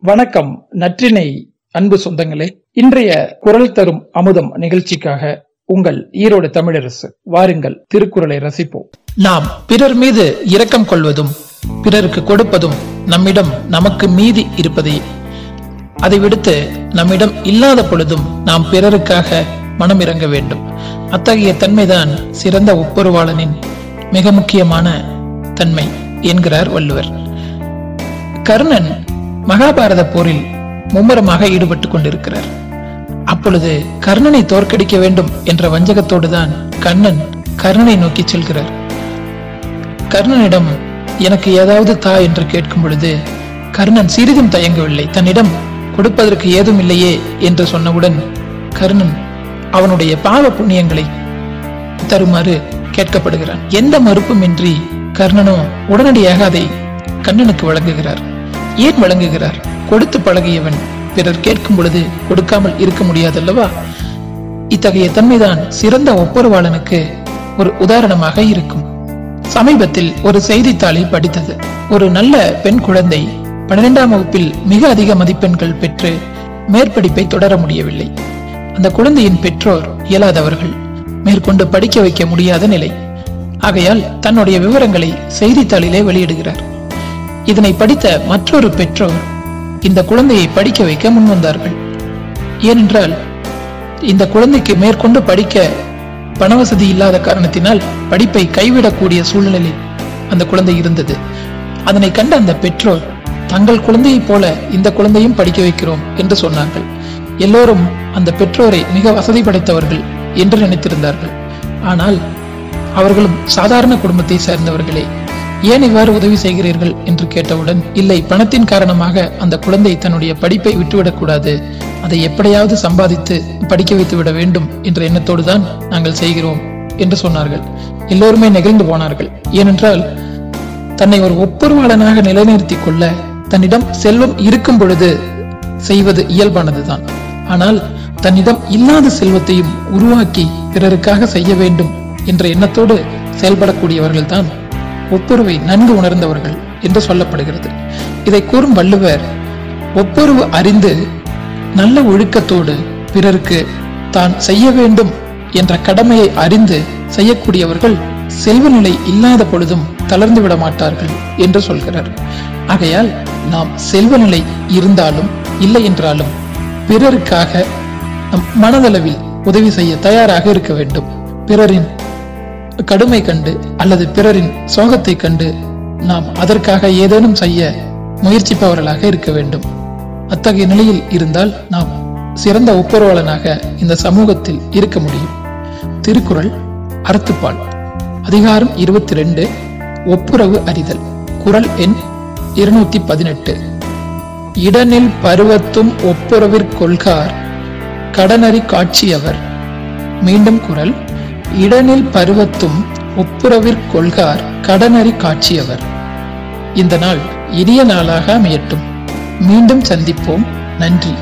வணக்கம் நற்றினை அன்பு சொந்தங்களே. இன்றைய குரல் தரும் அமுதம் நிகழ்ச்சிக்காக உங்கள் ஈரோடு தமிழரசு வாருங்கள் திருக்குறளை ரசிப்போம். நாம் பிறர் மீது இரக்கம் கொள்வதும் பிறருக்கு கொடுப்பதும் நம்மிடம் நமக்கு மீதி இருப்பதே. அதை விடுத்து நம்மிடம் இல்லாத பொழுதும் நாம் பிறருக்காக மனம் இறங்க வேண்டும். அத்தகைய தன்மைதான் சிறந்த ஒப்புரவாளனின் மிக முக்கியமான தன்மை என்கிறார் வள்ளுவர். கர்ணன் மகாபாரத போரில் மும்முரமாக ஈடுபட்டுக் கொண்டிருக்கிறார். அப்பொழுது கர்ணனை தோற்கடிக்க வேண்டும் என்ற வஞ்சகத்தோடுதான் கண்ணன் கர்ணனை நோக்கி செல்கிறார். கர்ணனிடம் எனக்கு ஏதாவது தா என்று கேட்கும் பொழுது கர்ணன் சிறிதும் தயங்கவில்லை. தன்னிடம் கொடுப்பதற்கு ஏதும் இல்லையே என்று சொன்னவுடன் கர்ணன் அவனுடைய பாவ புண்ணியங்களை தருமாறு கேட்கப்படுகிறான். எந்த மறுப்பும் இன்றி கர்ணனும் உடனடியாக அதை கண்ணனுக்கு வழங்குகிறார். ஏன் வழங்குகிறார்? கொடுத்து பழகியவன் பிறர் கேட்கும் பொழுது கொடுக்காமல் இருக்க முடியாதல்லவா? இத்தகைய தன்மைதான் சிறந்த ஒப்புரவாளனுக்கு ஒரு உதாரணமாக இருக்கும். சமீபத்தில் ஒரு செய்தித்தாளை படித்தது. ஒரு நல்ல பெண் குழந்தை பன்னிரெண்டாம் வகுப்பில் மிக அதிக மதிப்பெண்கள் பெற்று மேற்படிப்பை தொடர முடியவில்லை. அந்த குழந்தையின் பெற்றோர் இயலாதவர்கள். மேற்கொண்டு படிக்க வைக்க முடியாத நிலை. ஆகையால் தன்னுடைய விவரங்களை செய்தித்தாளிலே வெளியிடுகிறார். இதனை படித்த மற்றொரு பெற்றோர் இந்த குழந்தையை படிக்க வைக்க முன்வந்தார்கள். ஏனென்றால் இந்த குழந்தைக்கு மேற்கொண்டு படிக்க பணவசதி இல்லாத காரணத்தினால் படிப்பை கைவிடக்கூடிய சூழ்நிலையில் அந்த குழந்தை இருந்தது. அதனை கண்ட அந்த பெற்றோர் தங்கள் குழந்தையைப் போல இந்த குழந்தையும் படிக்க வைக்கிறோம் என்று சொன்னார்கள். எல்லோரும் அந்த பெற்றோரை மிக வசதி படைத்தவர்கள் என்று நினைத்திருந்தார்கள். ஆனால் அவர்களும் சாதாரண குடும்பத்தை சேர்ந்தவர்களே. ஏன் இவ்வாறு உதவி செய்கிறீர்கள் என்று கேட்டவுடன் இல்லை பணத்தின் காரணமாக அந்த குழந்தை தன்னுடைய படிப்பை விட்டுவிடக்கூடாது. அதை எப்படியாவது சம்பாதித்து படிக்க வைத்து விட வேண்டும் என்ற எண்ணத்தோடு தான் நாங்கள் செய்கிறோம் என்று சொன்னார்கள். எல்லோருமே நெகிழ்ந்து போனார்கள். ஏனென்றால் தன்னை ஒரு ஒப்புரவாளனாக நிலைநிறுத்திக் கொள்ள தன்னிடம் செல்வம் இருக்கும் பொழுது செய்வது இயல்பானதுதான். ஆனால் தன்னிடம் இல்லாத செல்வத்தையும் உருவாக்கி பிறருக்காக செய்ய வேண்டும் என்ற எண்ணத்தோடு செயல்படக்கூடியவர்கள் தான் ஒப்புருவை நன்கு உணர்ந்தவர்கள் என்று சொல்லப்படுகிறது. இதை கூறும் வள்ளுவர் ஒப்புருவு அறிந்து நல்ல ஒழுக்கத்தோடு பிறருக்கு தான் செய்ய வேண்டும் என்ற கடமையை அறிந்து செய்யக்கூடியவர்கள் செல்வ நிலை இல்லாத பொழுதும் தளர்ந்து விட மாட்டார்கள் என்று சொல்கிறார். ஆகையால் நாம் செல்வ நிலை இருந்தாலும் இல்லை என்றாலும் பிறருக்காக நம் மனதளவில் உதவி செய்ய தயாராக இருக்க வேண்டும். பிறரின் கடுமை கண்டு அல்லது பிறரின் சோகத்தை கண்டு நாம் அதற்காக ஏதேனும் செய்ய முயற்சிப்பவர்களாக இருக்க வேண்டும். அத்தகைய நிலையில் இருந்தால் நாம் சிறந்த ஒப்புரவாளனாக இந்த சமூகத்தில் இருக்க முடியும். திருக்குறள் அறத்துப்பால். அதிகாரம் இருபத்தி ரெண்டு ஒப்புரவு அறிதல். குரல் எண் இருநூத்தி பதினெட்டு இடனில் பருவத்தும் ஒப்புரவிற் கொள்கார் கடனறி காட்சியவர். மீண்டும் குரல் இடனில் பருவத்தும் ஒப்புரவிற்கொள்கார் கடனறி காட்சியவர். இந்த நாள் இனிய நாளாக அமையட்டும். மீண்டும் சந்திப்போம். நன்றி.